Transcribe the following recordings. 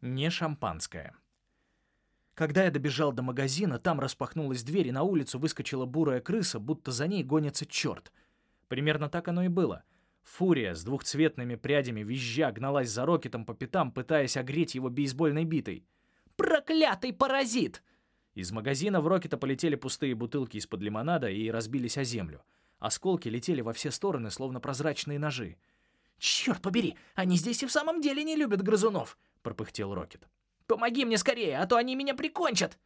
Не шампанское. Когда я добежал до магазина, там распахнулась дверь, и на улицу выскочила бурая крыса, будто за ней гонится черт. Примерно так оно и было. Фурия с двухцветными прядями визжа гналась за Рокетом по пятам, пытаясь огреть его бейсбольной битой. «Проклятый паразит!» Из магазина в Рокета полетели пустые бутылки из-под лимонада и разбились о землю. Осколки летели во все стороны, словно прозрачные ножи. «Черт побери, они здесь и в самом деле не любят грызунов!» — пропыхтел Рокет. «Помоги мне скорее, а то они меня прикончат!»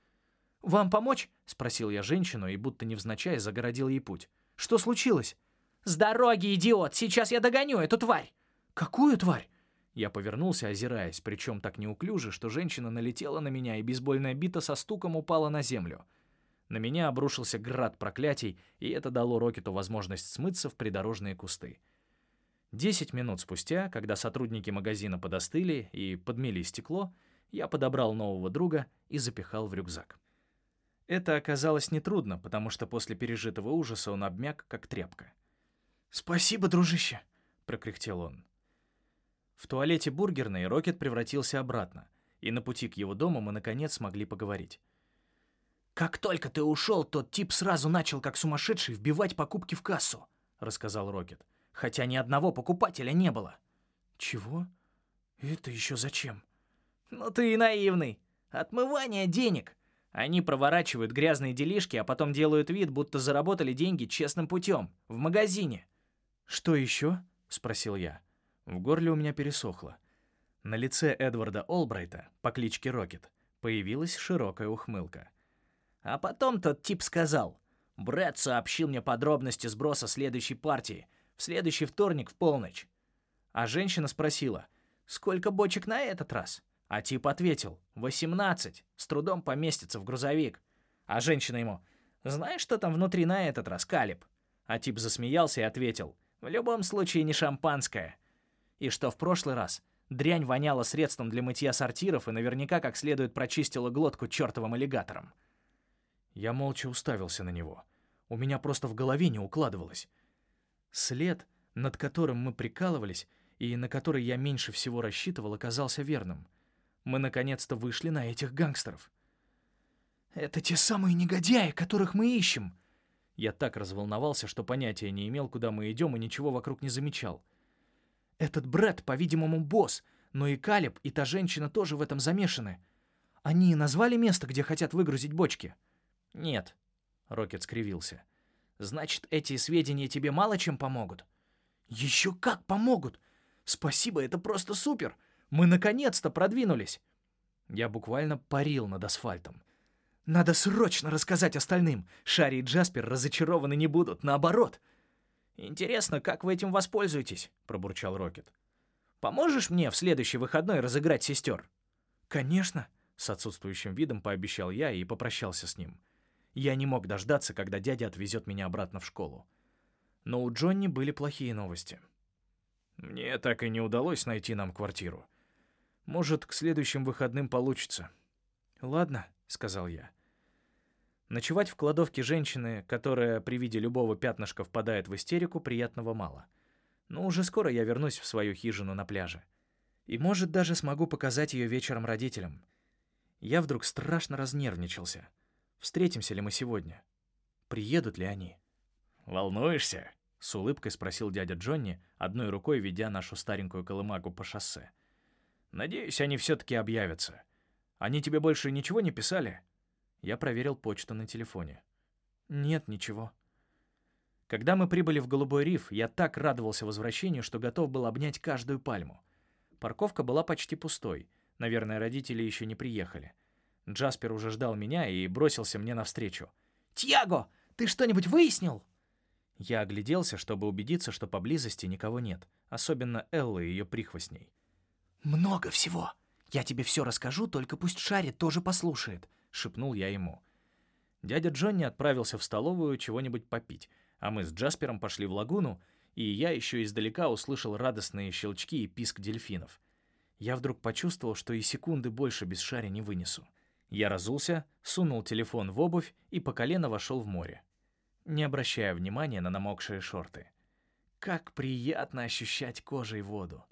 «Вам помочь?» — спросил я женщину и будто невзначай загородил ей путь. «Что случилось?» «С дороги, идиот! Сейчас я догоню эту тварь!» «Какую тварь?» Я повернулся, озираясь, причем так неуклюже, что женщина налетела на меня, и бейсбольная бита со стуком упала на землю. На меня обрушился град проклятий, и это дало Рокету возможность смыться в придорожные кусты. Десять минут спустя, когда сотрудники магазина подостыли и подмели стекло, я подобрал нового друга и запихал в рюкзак. Это оказалось нетрудно, потому что после пережитого ужаса он обмяк, как тряпка. «Спасибо, дружище!» — прокряхтел он. В туалете бургерной Рокет превратился обратно, и на пути к его дому мы наконец смогли поговорить. «Как только ты ушел, тот тип сразу начал, как сумасшедший, вбивать покупки в кассу», — рассказал Рокет. «Хотя ни одного покупателя не было». «Чего? Это еще зачем?» «Ну ты и наивный. Отмывание денег. Они проворачивают грязные делишки, а потом делают вид, будто заработали деньги честным путем, в магазине». «Что еще?» — спросил я. В горле у меня пересохло. На лице Эдварда Олбрайта по кличке Рокет появилась широкая ухмылка. А потом тот тип сказал, «Брэд сообщил мне подробности сброса следующей партии, в следующий вторник в полночь». А женщина спросила, «Сколько бочек на этот раз?» А тип ответил, «18, с трудом поместится в грузовик». А женщина ему, «Знаешь, что там внутри на этот раз, Калиб?» А тип засмеялся и ответил, «В любом случае не шампанское» и что в прошлый раз дрянь воняла средством для мытья сортиров и наверняка как следует прочистила глотку чертовым аллигатором. Я молча уставился на него. У меня просто в голове не укладывалось. След, над которым мы прикалывались и на который я меньше всего рассчитывал, оказался верным. Мы наконец-то вышли на этих гангстеров. «Это те самые негодяи, которых мы ищем!» Я так разволновался, что понятия не имел, куда мы идем, и ничего вокруг не замечал. Этот Брэд, по-видимому, босс, но и Калиб, и та женщина тоже в этом замешаны. Они назвали место, где хотят выгрузить бочки? Нет. Рокет скривился. Значит, эти сведения тебе мало чем помогут? Еще как помогут! Спасибо, это просто супер! Мы наконец-то продвинулись! Я буквально парил над асфальтом. Надо срочно рассказать остальным. Шарри и Джаспер разочарованы не будут, наоборот — «Интересно, как вы этим воспользуетесь?» — пробурчал Рокет. «Поможешь мне в следующий выходной разыграть сестер?» «Конечно», — с отсутствующим видом пообещал я и попрощался с ним. Я не мог дождаться, когда дядя отвезет меня обратно в школу. Но у Джонни были плохие новости. «Мне так и не удалось найти нам квартиру. Может, к следующим выходным получится». «Ладно», — сказал я. Ночевать в кладовке женщины, которая при виде любого пятнышка впадает в истерику, приятного мало. Но уже скоро я вернусь в свою хижину на пляже. И, может, даже смогу показать ее вечером родителям. Я вдруг страшно разнервничался. Встретимся ли мы сегодня? Приедут ли они? «Волнуешься?» — с улыбкой спросил дядя Джонни, одной рукой ведя нашу старенькую колымагу по шоссе. «Надеюсь, они все-таки объявятся. Они тебе больше ничего не писали?» Я проверил почту на телефоне. Нет, ничего. Когда мы прибыли в Голубой риф, я так радовался возвращению, что готов был обнять каждую пальму. Парковка была почти пустой. Наверное, родители еще не приехали. Джаспер уже ждал меня и бросился мне навстречу. «Тьяго, ты что-нибудь выяснил?» Я огляделся, чтобы убедиться, что поблизости никого нет, особенно Эллы и ее прихвостней. «Много всего. Я тебе все расскажу, только пусть Шарри тоже послушает шепнул я ему. Дядя Джонни отправился в столовую чего-нибудь попить, а мы с Джаспером пошли в лагуну, и я еще издалека услышал радостные щелчки и писк дельфинов. Я вдруг почувствовал, что и секунды больше без шаря не вынесу. Я разулся, сунул телефон в обувь и по колено вошел в море, не обращая внимания на намокшие шорты. Как приятно ощущать кожей воду.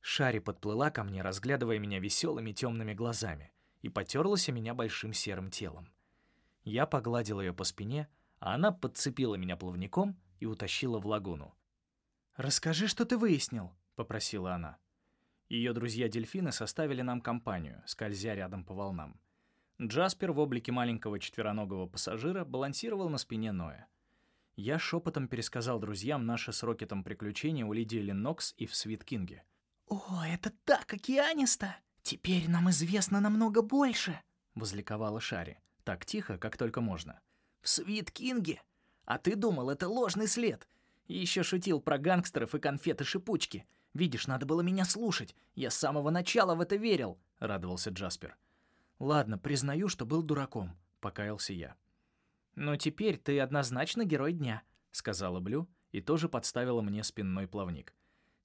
Шари подплыла ко мне, разглядывая меня веселыми темными глазами, и потерлась о меня большим серым телом. Я погладил ее по спине, а она подцепила меня плавником и утащила в лагуну. «Расскажи, что ты выяснил», — попросила она. Ее друзья-дельфины составили нам компанию, скользя рядом по волнам. Джаспер в облике маленького четвероногого пассажира балансировал на спине Ноя. Я шепотом пересказал друзьям наши с Рокетом приключения у Лидии Леннокс и в Свиткинге. «О, это так океанисто! Теперь нам известно намного больше!» — возликовала Шари, так тихо, как только можно. «В Свиткинге? А ты думал, это ложный след? И еще шутил про гангстеров и конфеты-шипучки. Видишь, надо было меня слушать. Я с самого начала в это верил», — радовался Джаспер. «Ладно, признаю, что был дураком», — покаялся я. «Но теперь ты однозначно герой дня», — сказала Блю и тоже подставила мне спинной плавник.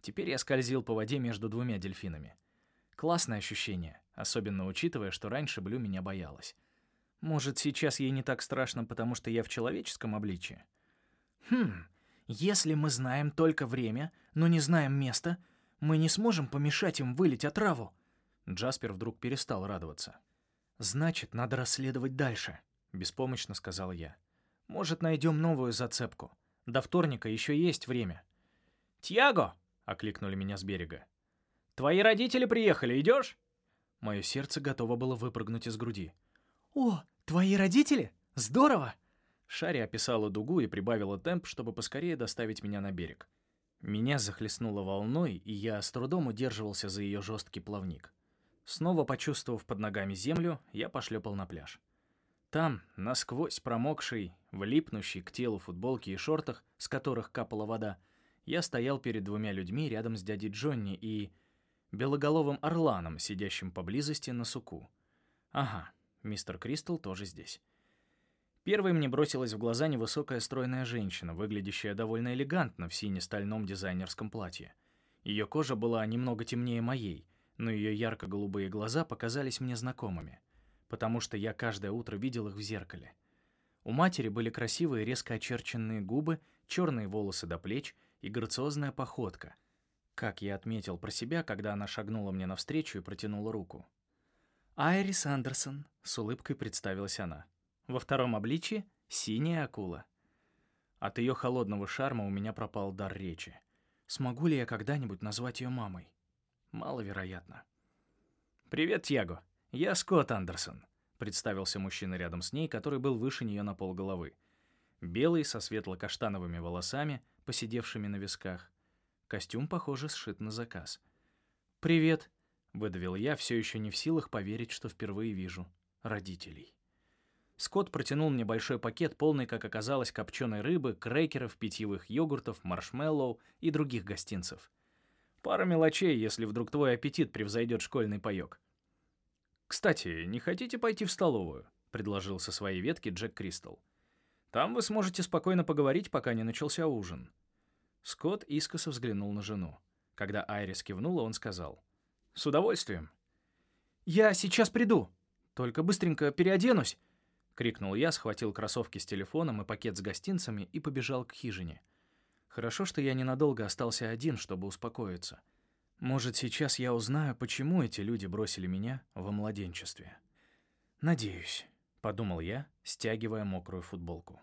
Теперь я скользил по воде между двумя дельфинами. Классное ощущение, особенно учитывая, что раньше Блю меня боялась. Может, сейчас ей не так страшно, потому что я в человеческом обличии? Хм, если мы знаем только время, но не знаем место, мы не сможем помешать им вылить отраву. Джаспер вдруг перестал радоваться. «Значит, надо расследовать дальше», — беспомощно сказал я. «Может, найдем новую зацепку. До вторника еще есть время». «Тьяго!» — окликнули меня с берега. «Твои родители приехали, идешь?» Мое сердце готово было выпрыгнуть из груди. «О, твои родители? Здорово!» Шари описала дугу и прибавила темп, чтобы поскорее доставить меня на берег. Меня захлестнуло волной, и я с трудом удерживался за ее жесткий плавник. Снова почувствовав под ногами землю, я пошлепал на пляж. Там, насквозь промокший, влипнущий к телу футболки и шортах, с которых капала вода, я стоял перед двумя людьми рядом с дядей Джонни и... белоголовым орланом, сидящим поблизости на суку. Ага, мистер Кристал тоже здесь. Первой мне бросилась в глаза невысокая стройная женщина, выглядящая довольно элегантно в сине-стальном дизайнерском платье. Ее кожа была немного темнее моей, но ее ярко-голубые глаза показались мне знакомыми, потому что я каждое утро видел их в зеркале. У матери были красивые резко очерченные губы, черные волосы до плеч и грациозная походка, как я отметил про себя, когда она шагнула мне навстречу и протянула руку. «Айрис Андерсон», — с улыбкой представилась она. Во втором обличье — синяя акула. От ее холодного шарма у меня пропал дар речи. Смогу ли я когда-нибудь назвать ее мамой? Маловероятно. «Привет, Тьяго. Я Скотт Андерсон», — представился мужчина рядом с ней, который был выше нее на полголовы. Белый, со светло-каштановыми волосами, посидевшими на висках. Костюм, похоже, сшит на заказ. «Привет», — выдавил я, все еще не в силах поверить, что впервые вижу родителей. Скотт протянул мне большой пакет, полный, как оказалось, копченой рыбы, крекеров, питьевых йогуртов, маршмеллоу и других гостинцев. Пара мелочей, если вдруг твой аппетит превзойдет школьный паёк. «Кстати, не хотите пойти в столовую?» — предложил со своей ветки Джек Кристал. «Там вы сможете спокойно поговорить, пока не начался ужин». Скотт искоса взглянул на жену. Когда Айрис кивнула, он сказал. «С удовольствием». «Я сейчас приду. Только быстренько переоденусь», — крикнул я, схватил кроссовки с телефоном и пакет с гостинцами и побежал к хижине. Хорошо, что я ненадолго остался один, чтобы успокоиться. Может, сейчас я узнаю, почему эти люди бросили меня во младенчестве. Надеюсь, — подумал я, стягивая мокрую футболку.